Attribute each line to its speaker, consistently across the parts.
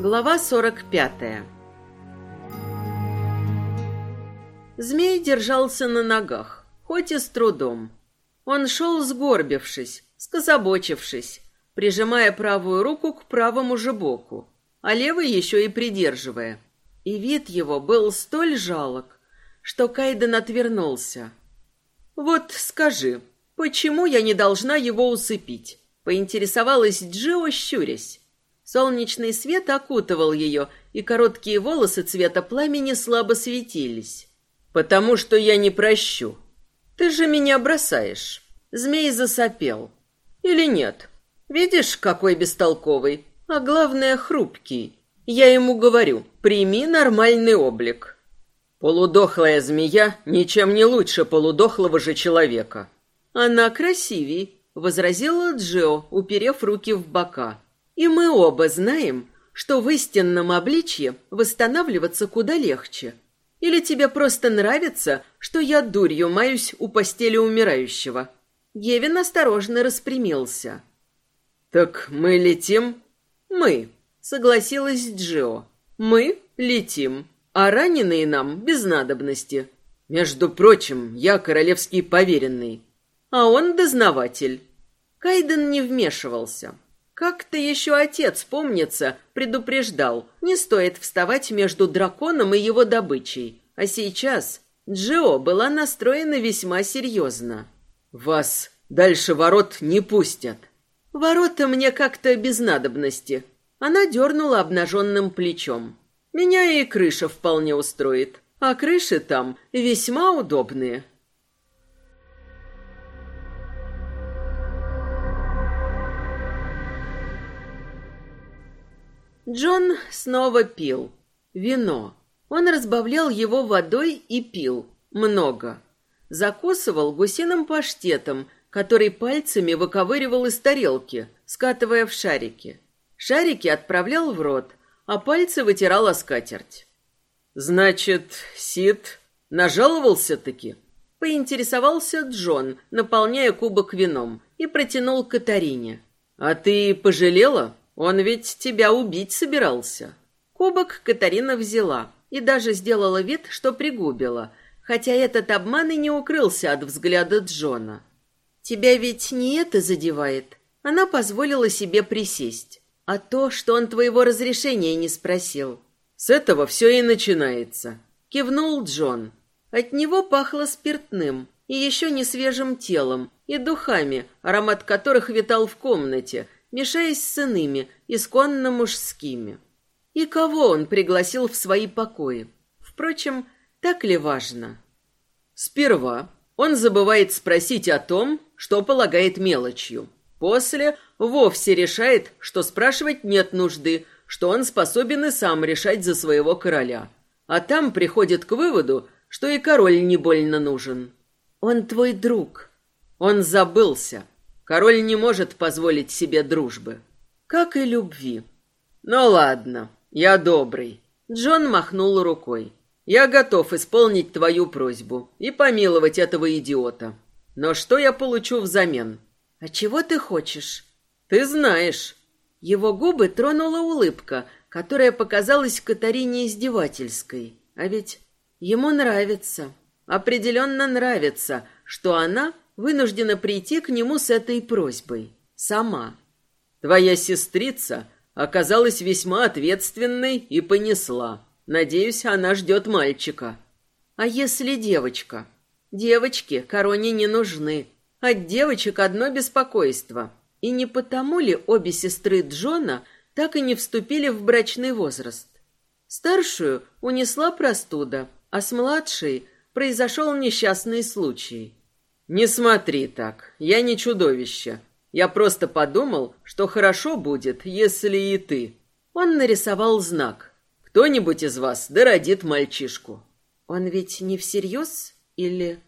Speaker 1: Глава 45 Змей держался на ногах, хоть и с трудом. Он шел сгорбившись, скособочившись, прижимая правую руку к правому же боку, а левый еще и придерживая. И вид его был столь жалок, что Кайден отвернулся. «Вот скажи, почему я не должна его усыпить?» — поинтересовалась Джио, щурясь. Солнечный свет окутывал ее, и короткие волосы цвета пламени слабо светились. «Потому что я не прощу. Ты же меня бросаешь». Змей засопел. «Или нет? Видишь, какой бестолковый, а главное, хрупкий. Я ему говорю, прими нормальный облик». Полудохлая змея ничем не лучше полудохлого же человека. «Она красивей», — возразила Джо, уперев руки в бока. И мы оба знаем, что в истинном обличье восстанавливаться куда легче. Или тебе просто нравится, что я дурью маюсь у постели умирающего?» Гевин осторожно распрямился. «Так мы летим?» «Мы», — согласилась Джио. «Мы летим, а раненые нам без надобности. Между прочим, я королевский поверенный, а он дознаватель». Кайден не вмешивался. Как-то еще отец, помнится, предупреждал, не стоит вставать между драконом и его добычей. А сейчас Джио была настроена весьма серьезно. «Вас дальше ворот не пустят». «Ворота мне как-то без надобности». Она дернула обнаженным плечом. «Меня и крыша вполне устроит, а крыши там весьма удобные». Джон снова пил. Вино. Он разбавлял его водой и пил. Много. Закусывал гусиным паштетом, который пальцами выковыривал из тарелки, скатывая в шарики. Шарики отправлял в рот, а пальцы вытирал о скатерть. «Значит, Сид нажаловался-таки?» Поинтересовался Джон, наполняя кубок вином, и протянул Катарине. «А ты пожалела?» Он ведь тебя убить собирался. Кубок Катарина взяла и даже сделала вид, что пригубила, хотя этот обман и не укрылся от взгляда Джона. Тебя ведь не это задевает. Она позволила себе присесть. А то, что он твоего разрешения не спросил. С этого все и начинается. Кивнул Джон. От него пахло спиртным и еще не свежим телом, и духами, аромат которых витал в комнате – мешаясь с иными, исконно мужскими. И кого он пригласил в свои покои? Впрочем, так ли важно? Сперва он забывает спросить о том, что полагает мелочью. После вовсе решает, что спрашивать нет нужды, что он способен и сам решать за своего короля. А там приходит к выводу, что и король не больно нужен. Он твой друг. Он забылся. Король не может позволить себе дружбы, как и любви. Ну ладно, я добрый. Джон махнул рукой. Я готов исполнить твою просьбу и помиловать этого идиота. Но что я получу взамен? А чего ты хочешь? Ты знаешь. Его губы тронула улыбка, которая показалась Катарине издевательской. А ведь ему нравится, определенно нравится, что она вынуждена прийти к нему с этой просьбой. Сама. Твоя сестрица оказалась весьма ответственной и понесла. Надеюсь, она ждет мальчика. А если девочка? Девочки короне не нужны. От девочек одно беспокойство. И не потому ли обе сестры Джона так и не вступили в брачный возраст? Старшую унесла простуда, а с младшей произошел несчастный случай. «Не смотри так, я не чудовище. Я просто подумал, что хорошо будет, если и ты». Он нарисовал знак. «Кто-нибудь из вас дородит мальчишку». «Он ведь не всерьез или...»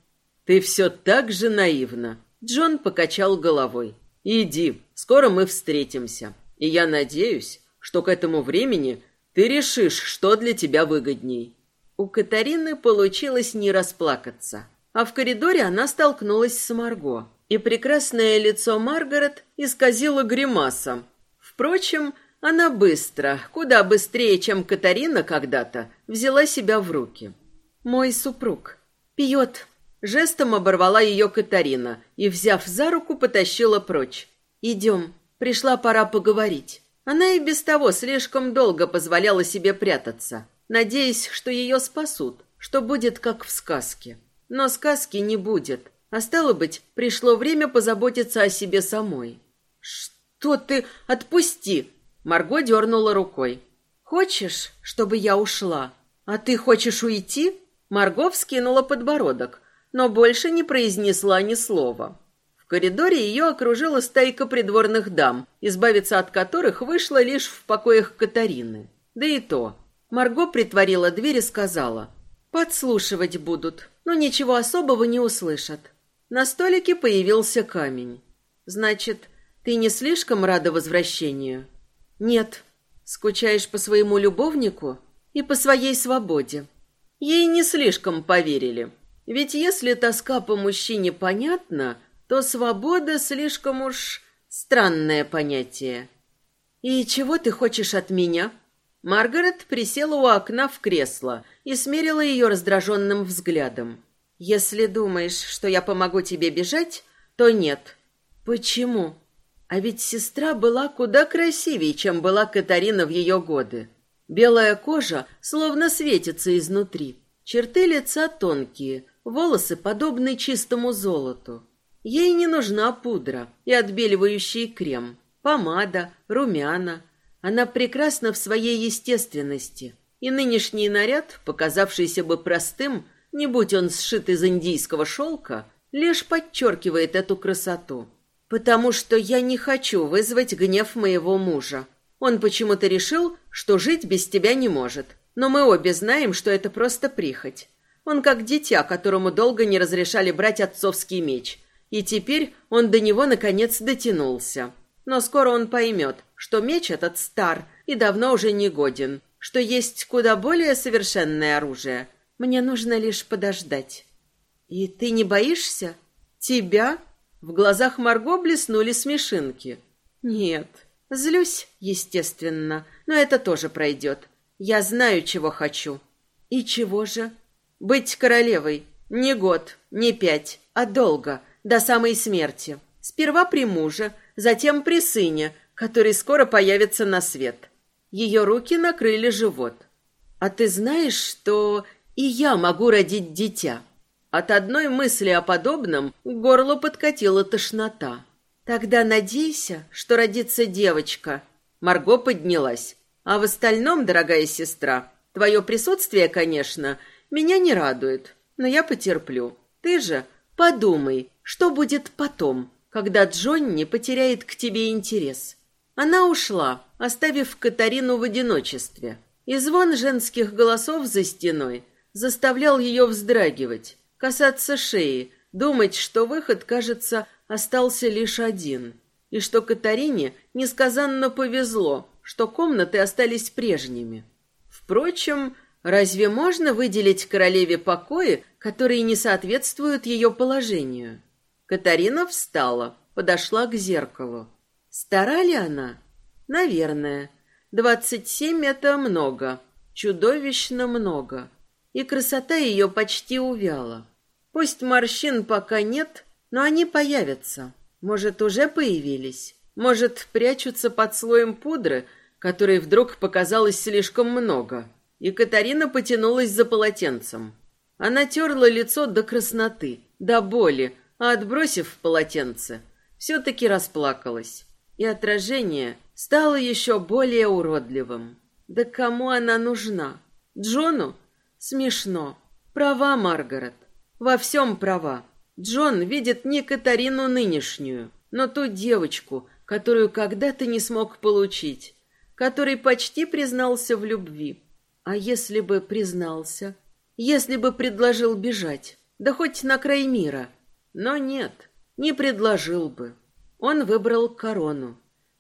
Speaker 1: «Ты все так же наивна». Джон покачал головой. «Иди, скоро мы встретимся. И я надеюсь, что к этому времени ты решишь, что для тебя выгодней». У Катарины получилось не расплакаться. А в коридоре она столкнулась с Марго, и прекрасное лицо Маргарет исказило гримаса. Впрочем, Она быстро, куда быстрее, чем Катарина когда-то, взяла себя в руки. «Мой супруг пьет». Жестом оборвала ее Катарина и, взяв за руку, потащила прочь. «Идем, пришла пора поговорить». Она и без того слишком долго позволяла себе прятаться, надеясь, что ее спасут, что будет как в сказке. Но сказки не будет, а стало быть, пришло время позаботиться о себе самой. «Что ты? Отпусти!» Марго дернула рукой. «Хочешь, чтобы я ушла? А ты хочешь уйти?» Марго вскинула подбородок, но больше не произнесла ни слова. В коридоре ее окружила стайка придворных дам, избавиться от которых вышла лишь в покоях Катарины. Да и то. Марго притворила дверь и сказала. «Подслушивать будут, но ничего особого не услышат». На столике появился камень. «Значит, ты не слишком рада возвращению?» Нет. Скучаешь по своему любовнику и по своей свободе. Ей не слишком поверили. Ведь если тоска по мужчине понятна, то свобода слишком уж странное понятие. И чего ты хочешь от меня? Маргарет присела у окна в кресло и смерила ее раздраженным взглядом. Если думаешь, что я помогу тебе бежать, то нет. Почему? А ведь сестра была куда красивее, чем была Катарина в ее годы. Белая кожа словно светится изнутри. Черты лица тонкие, волосы подобны чистому золоту. Ей не нужна пудра и отбеливающий крем, помада, румяна. Она прекрасна в своей естественности. И нынешний наряд, показавшийся бы простым, не будь он сшит из индийского шелка, лишь подчеркивает эту красоту. Потому что я не хочу вызвать гнев моего мужа. Он почему-то решил, что жить без тебя не может. Но мы обе знаем, что это просто прихоть. Он как дитя, которому долго не разрешали брать отцовский меч. И теперь он до него наконец дотянулся. Но скоро он поймет, что меч этот стар и давно уже не годен, что есть куда более совершенное оружие. Мне нужно лишь подождать. И ты не боишься? Тебя? В глазах Марго блеснули смешинки. Нет, злюсь, естественно, но это тоже пройдет. Я знаю, чего хочу. И чего же? Быть королевой. Не год, не пять, а долго, до самой смерти. Сперва при муже, затем при сыне, который скоро появится на свет. Ее руки накрыли живот. А ты знаешь, что и я могу родить дитя? От одной мысли о подобном к горлу подкатила тошнота. «Тогда надейся, что родится девочка». Марго поднялась. «А в остальном, дорогая сестра, твое присутствие, конечно, меня не радует, но я потерплю. Ты же подумай, что будет потом, когда Джонни потеряет к тебе интерес». Она ушла, оставив Катарину в одиночестве. И звон женских голосов за стеной заставлял ее вздрагивать касаться шеи, думать, что выход, кажется, остался лишь один, и что Катарине несказанно повезло, что комнаты остались прежними. Впрочем, разве можно выделить королеве покои, которые не соответствуют ее положению? Катарина встала, подошла к зеркалу. Стара ли она? Наверное. Двадцать семь — это много, чудовищно много. И красота ее почти увяла. Пусть морщин пока нет, но они появятся. Может, уже появились? Может, прячутся под слоем пудры, которой вдруг показалось слишком много? И Катарина потянулась за полотенцем. Она терла лицо до красноты, до боли, а отбросив полотенце, все-таки расплакалась. И отражение стало еще более уродливым. Да кому она нужна? Джону? Смешно. Права, Маргарет. Во всем права. Джон видит не Катарину нынешнюю, но ту девочку, которую когда-то не смог получить, который почти признался в любви. А если бы признался? Если бы предложил бежать? Да хоть на край мира. Но нет, не предложил бы. Он выбрал корону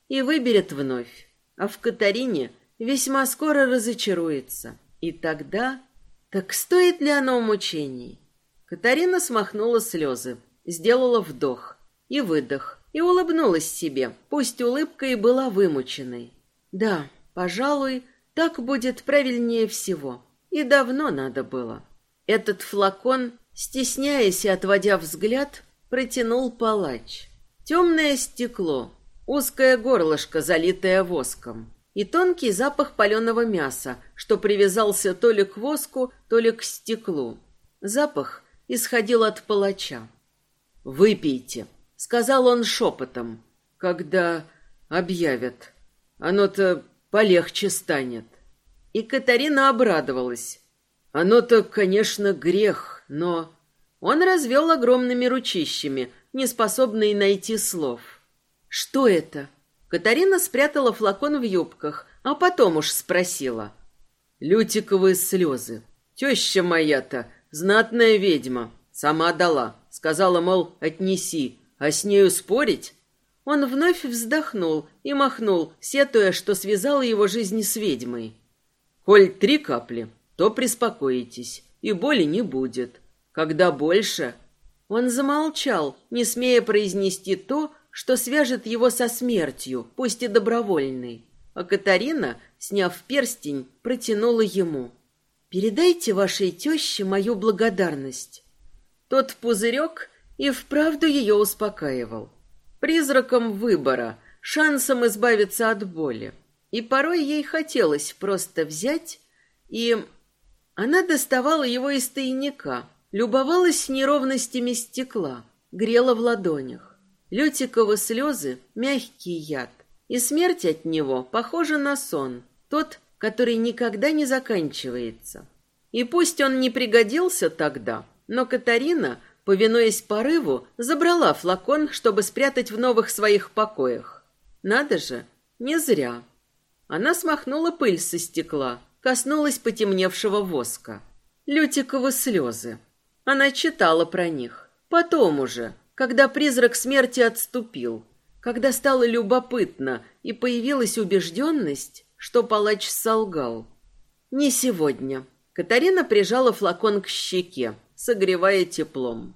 Speaker 1: и выберет вновь. А в Катарине весьма скоро разочаруется. И тогда... Так стоит ли оно мучений? Катарина смахнула слезы, сделала вдох и выдох и улыбнулась себе, пусть улыбка и была вымученной. Да, пожалуй, так будет правильнее всего. И давно надо было. Этот флакон, стесняясь и отводя взгляд, протянул палач. Темное стекло, узкое горлышко, залитое воском, и тонкий запах паленого мяса, что привязался то ли к воску, то ли к стеклу. Запах исходил от палача. «Выпейте», — сказал он шепотом, — «когда объявят. Оно-то полегче станет». И Катарина обрадовалась. Оно-то, конечно, грех, но... Он развел огромными ручищами, не способный найти слов. «Что это?» Катарина спрятала флакон в юбках, а потом уж спросила. «Лютиковые слезы. Теща моя-то, знатная ведьма, сама дала. Сказала, мол, отнеси, а с нею спорить?» Он вновь вздохнул и махнул, сетуя, что связала его жизнь с ведьмой. «Коль три капли, то приспокоитесь, и боли не будет. Когда больше...» Он замолчал, не смея произнести то, что свяжет его со смертью, пусть и добровольной. А Катарина, сняв перстень, протянула ему. «Передайте вашей теще мою благодарность». Тот пузырек и вправду ее успокаивал. Призраком выбора, шансом избавиться от боли. И порой ей хотелось просто взять и... Она доставала его из тайника, любовалась неровностями стекла, грела в ладонях. Лютиковы слезы — мягкий яд, и смерть от него похожа на сон, тот, который никогда не заканчивается. И пусть он не пригодился тогда, но Катарина, повинуясь порыву, забрала флакон, чтобы спрятать в новых своих покоях. Надо же, не зря. Она смахнула пыль со стекла, коснулась потемневшего воска. Лютиковы слезы. Она читала про них. Потом уже, когда призрак смерти отступил, когда стало любопытно и появилась убежденность, что палач солгал. Не сегодня. Катарина прижала флакон к щеке, согревая теплом.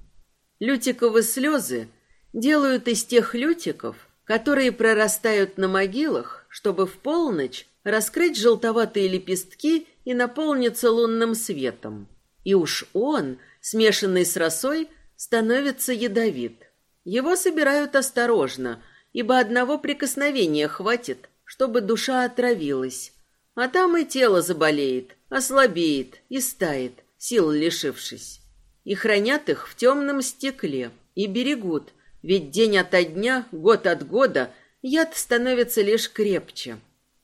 Speaker 1: Лютиковы слезы делают из тех лютиков, которые прорастают на могилах, чтобы в полночь раскрыть желтоватые лепестки и наполниться лунным светом. И уж он, смешанный с росой, становится ядовит. Его собирают осторожно, ибо одного прикосновения хватит, чтобы душа отравилась. А там и тело заболеет, ослабеет и стает, сил лишившись. И хранят их в темном стекле, и берегут, ведь день ото дня, год от года яд становится лишь крепче.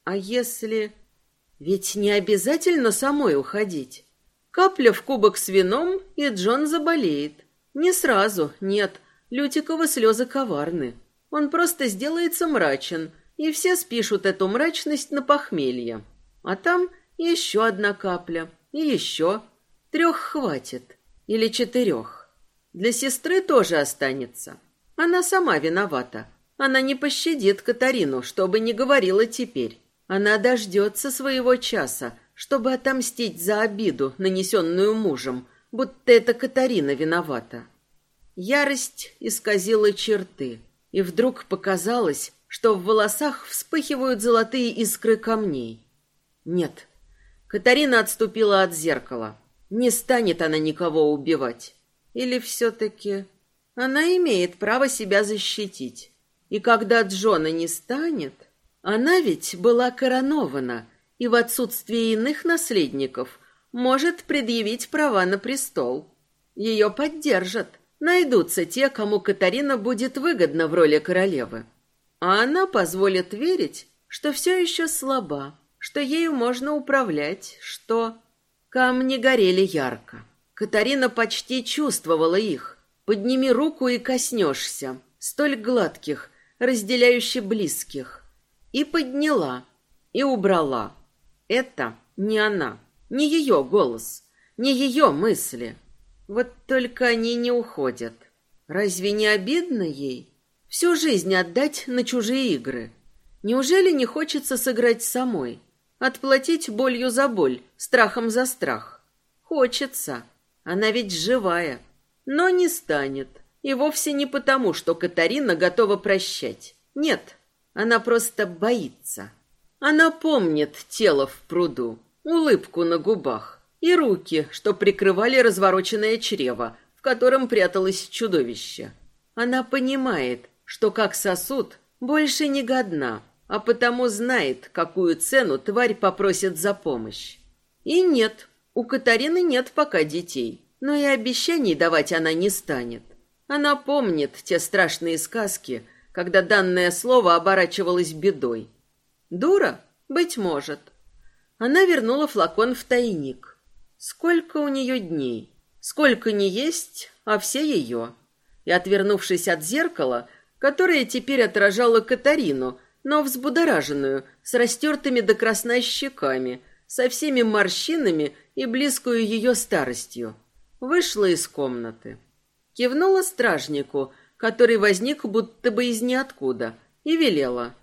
Speaker 1: А если... Ведь не обязательно самой уходить. Капля в кубок с вином, и Джон заболеет. Не сразу, нет. Лютиковы слезы коварны. Он просто сделается мрачен, и все спишут эту мрачность на похмелье. А там еще одна капля, и еще. Трех хватит. Или четырех. Для сестры тоже останется. Она сама виновата. Она не пощадит Катарину, чтобы не говорила теперь. Она дождется своего часа, чтобы отомстить за обиду, нанесенную мужем, будто это Катарина виновата. Ярость исказила черты, и вдруг показалось, что в волосах вспыхивают золотые искры камней. Нет, Катарина отступила от зеркала. Не станет она никого убивать. Или все-таки она имеет право себя защитить. И когда Джона не станет... Она ведь была коронована и в отсутствие иных наследников может предъявить права на престол. Ее поддержат. Найдутся те, кому Катарина будет выгодна в роли королевы. А она позволит верить, что все еще слаба, что ею можно управлять, что... Камни горели ярко. Катарина почти чувствовала их. Подними руку и коснешься. Столь гладких, разделяющих близких. И подняла, и убрала. Это не она, не ее голос, не ее мысли. Вот только они не уходят. Разве не обидно ей? Всю жизнь отдать на чужие игры. Неужели не хочется сыграть самой? Отплатить болью за боль, страхом за страх? Хочется. Она ведь живая. Но не станет. И вовсе не потому, что Катарина готова прощать. Нет, она просто боится. Она помнит тело в пруду, улыбку на губах и руки, что прикрывали развороченное чрево, в котором пряталось чудовище. Она понимает, что как сосуд больше не годна, а потому знает, какую цену тварь попросит за помощь. И нет, у Катарины нет пока детей, но и обещаний давать она не станет. Она помнит те страшные сказки, когда данное слово оборачивалось бедой. Дура? Быть может. Она вернула флакон в тайник. Сколько у нее дней? Сколько не есть, а все ее. И, отвернувшись от зеркала, которое теперь отражало Катарину, но взбудораженную, с растертыми до красна щеками, со всеми морщинами и близкую ее старостью, вышла из комнаты. Кивнула стражнику, который возник будто бы из ниоткуда, и велела.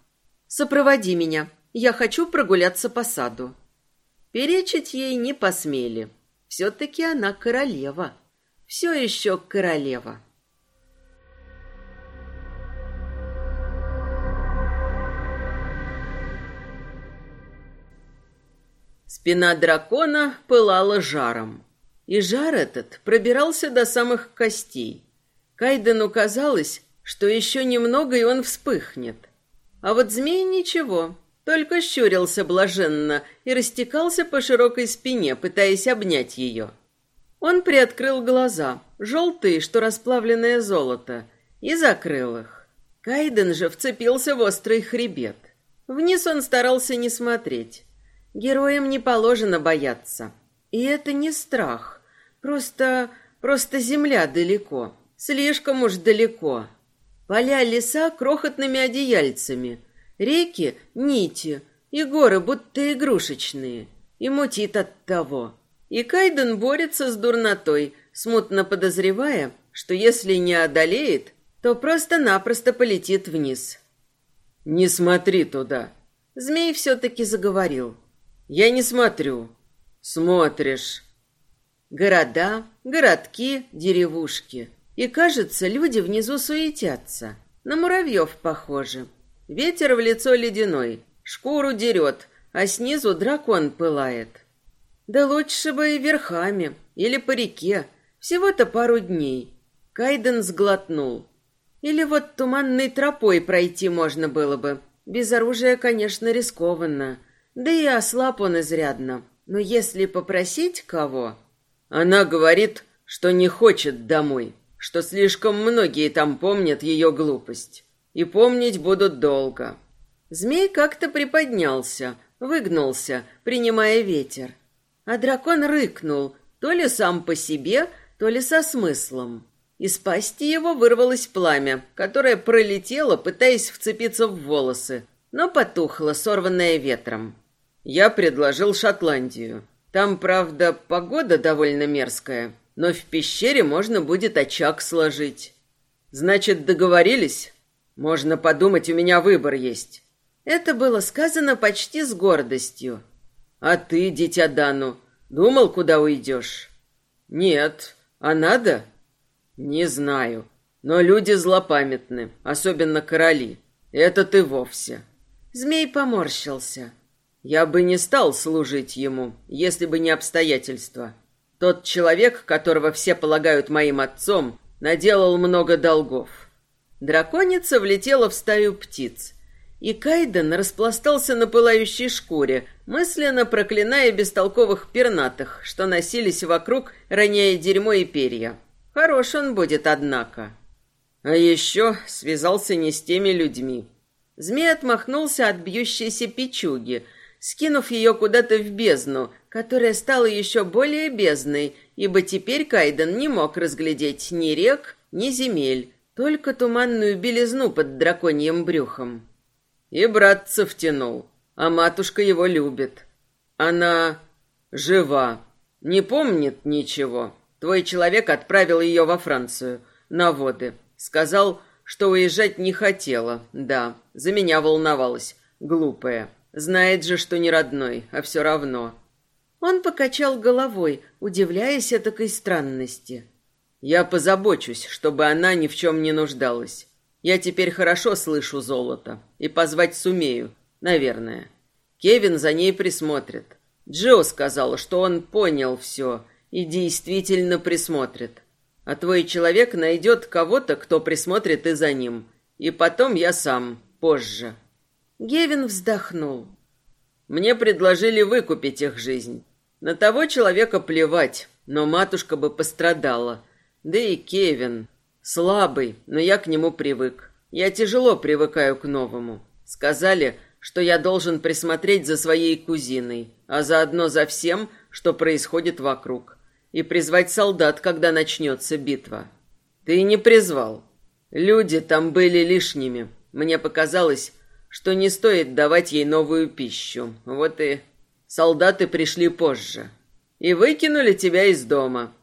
Speaker 1: «Сопроводи меня, я хочу прогуляться по саду». Перечить ей не посмели. Все-таки она королева. Все еще королева. Спина дракона пылала жаром. И жар этот пробирался до самых костей. Кайдену казалось, что еще немного, и он вспыхнет. А вот змей ничего, только щурился блаженно и растекался по широкой спине, пытаясь обнять ее. Он приоткрыл глаза, желтые, что расплавленное золото, и закрыл их. Кайден же вцепился в острый хребет. Вниз он старался не смотреть. Героям не положено бояться. И это не страх. Просто... просто земля далеко. Слишком уж далеко. Поля, леса крохотными одеяльцами. Реки — нити. И горы будто игрушечные. И мутит от того. И Кайден борется с дурнотой, смутно подозревая, что если не одолеет, то просто-напросто полетит вниз. «Не смотри туда!» Змей все-таки заговорил. «Я не смотрю». «Смотришь». Города, городки, деревушки. И, кажется, люди внизу суетятся. На муравьев похоже. Ветер в лицо ледяной, шкуру дерет, а снизу дракон пылает. Да лучше бы и верхами, или по реке. Всего-то пару дней. Кайден сглотнул. Или вот туманной тропой пройти можно было бы. Без оружия, конечно, рискованно. Да и ослаб он изрядно. Но если попросить кого... Она говорит, что не хочет домой, что слишком многие там помнят ее глупость. И помнить будут долго. Змей как-то приподнялся, выгнулся, принимая ветер. А дракон рыкнул, то ли сам по себе, то ли со смыслом. Из пасти его вырвалось пламя, которое пролетело, пытаясь вцепиться в волосы, но потухло, сорванное ветром. Я предложил Шотландию. Там, правда, погода довольно мерзкая, но в пещере можно будет очаг сложить. Значит, договорились? Можно подумать, у меня выбор есть. Это было сказано почти с гордостью. А ты, дитя Дану, думал, куда уйдешь? Нет. А надо? Не знаю. Но люди злопамятны, особенно короли. Это ты вовсе. Змей поморщился. Я бы не стал служить ему, если бы не обстоятельства. Тот человек, которого все полагают моим отцом, наделал много долгов. Драконица влетела в стаю птиц, и Кайден распластался на пылающей шкуре, мысленно проклиная бестолковых пернатых, что носились вокруг, роняя дерьмо и перья. Хорош он будет, однако. А еще связался не с теми людьми. Змей отмахнулся от бьющейся печуги — скинув ее куда-то в бездну, которая стала еще более бездной, ибо теперь Кайден не мог разглядеть ни рек, ни земель, только туманную белизну под драконьим брюхом. И братца втянул, а матушка его любит. Она жива, не помнит ничего. Твой человек отправил ее во Францию, на воды. Сказал, что уезжать не хотела, да, за меня волновалась, глупая. Знает же, что не родной, а все равно. Он покачал головой, удивляясь этакой странности. Я позабочусь, чтобы она ни в чем не нуждалась. Я теперь хорошо слышу золото и позвать сумею, наверное. Кевин за ней присмотрит. Джо сказал, что он понял все и действительно присмотрит. А твой человек найдет кого-то, кто присмотрит и за ним. И потом я сам, позже.
Speaker 2: Гевин вздохнул.
Speaker 1: Мне предложили выкупить их жизнь. На того человека плевать, но матушка бы пострадала. Да и Кевин. Слабый, но я к нему привык. Я тяжело привыкаю к новому. Сказали, что я должен присмотреть за своей кузиной, а заодно за всем, что происходит вокруг, и призвать солдат, когда начнется битва. Ты не призвал. Люди там были лишними. Мне показалось, что не стоит давать ей новую пищу. Вот и солдаты пришли позже. И выкинули тебя из дома.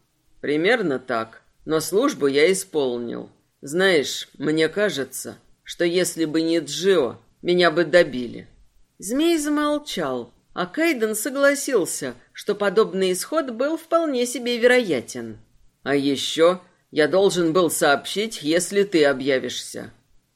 Speaker 1: Примерно так. Но службу я исполнил. Знаешь, мне кажется, что если бы не Джио, меня бы добили.
Speaker 2: Змей замолчал, а Кайден согласился, что подобный исход был вполне себе вероятен.
Speaker 1: А еще я должен был сообщить, если ты объявишься.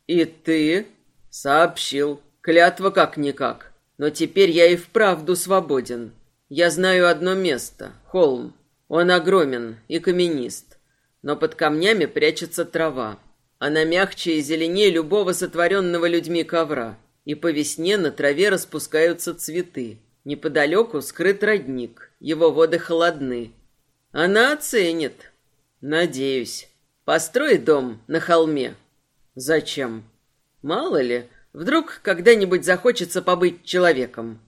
Speaker 1: И ты сообщил. Клятва как-никак. Но теперь я и вправду свободен. Я знаю одно место — холм. Он огромен и каменист. Но под камнями прячется трава. Она мягче и зеленее любого сотворенного людьми ковра. И по весне на траве распускаются цветы. Неподалеку скрыт родник. Его воды холодны. Она оценит. Надеюсь. Построй дом на холме. Зачем? Мало ли, вдруг когда-нибудь захочется побыть человеком.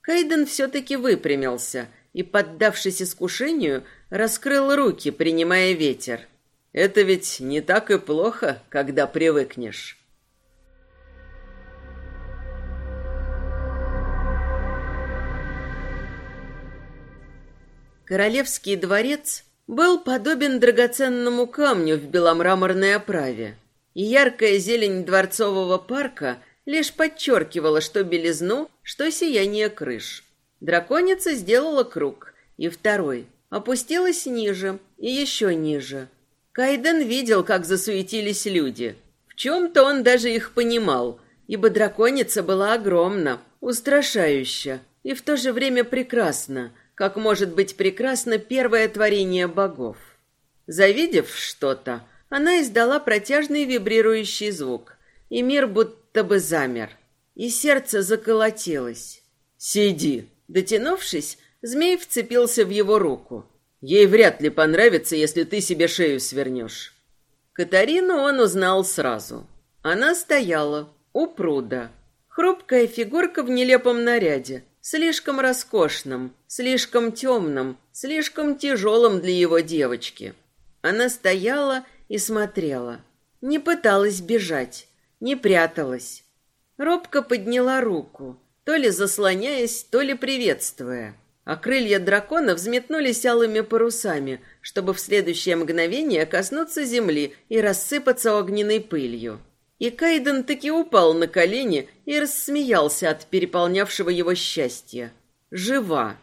Speaker 2: Кайден все-таки выпрямился и, поддавшись искушению, раскрыл руки, принимая ветер.
Speaker 1: Это ведь не так и плохо, когда привыкнешь.
Speaker 2: Королевский дворец был подобен драгоценному камню в беломраморной оправе, и яркая зелень дворцового парка лишь подчеркивала что белизну, что сияние крыш. Драконица сделала круг, и второй, опустилась ниже и еще ниже. Кайден видел, как засуетились люди. В чем-то он даже их понимал, ибо драконица была огромна, устрашающая и в то же время прекрасна, как может быть прекрасно первое творение богов. Завидев что-то, она издала протяжный вибрирующий звук, и мир будто бы замер, и сердце заколотилось.
Speaker 1: «Сиди!»
Speaker 2: Дотянувшись, змей вцепился в его руку.
Speaker 1: «Ей вряд ли понравится, если ты себе шею свернешь».
Speaker 2: Катарину он узнал сразу. Она стояла у пруда. Хрупкая фигурка в нелепом наряде, слишком роскошном, слишком темном, слишком тяжелом для его девочки. Она стояла и смотрела. Не пыталась бежать, не пряталась. Робко подняла руку, то ли заслоняясь, то ли приветствуя. А крылья дракона взметнулись алыми парусами, чтобы в следующее мгновение коснуться земли и рассыпаться огненной пылью. И Кайден таки упал на колени и рассмеялся от переполнявшего его счастья. Жива.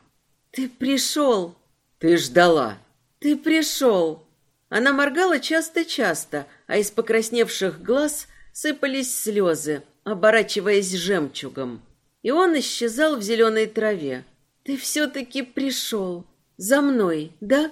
Speaker 2: «Ты пришел!»
Speaker 1: «Ты ждала!»
Speaker 2: «Ты пришел!» Она моргала часто-часто, а из покрасневших глаз сыпались слезы, оборачиваясь жемчугом. И он исчезал в зеленой траве. «Ты все-таки пришел! За мной, да?»